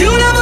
You never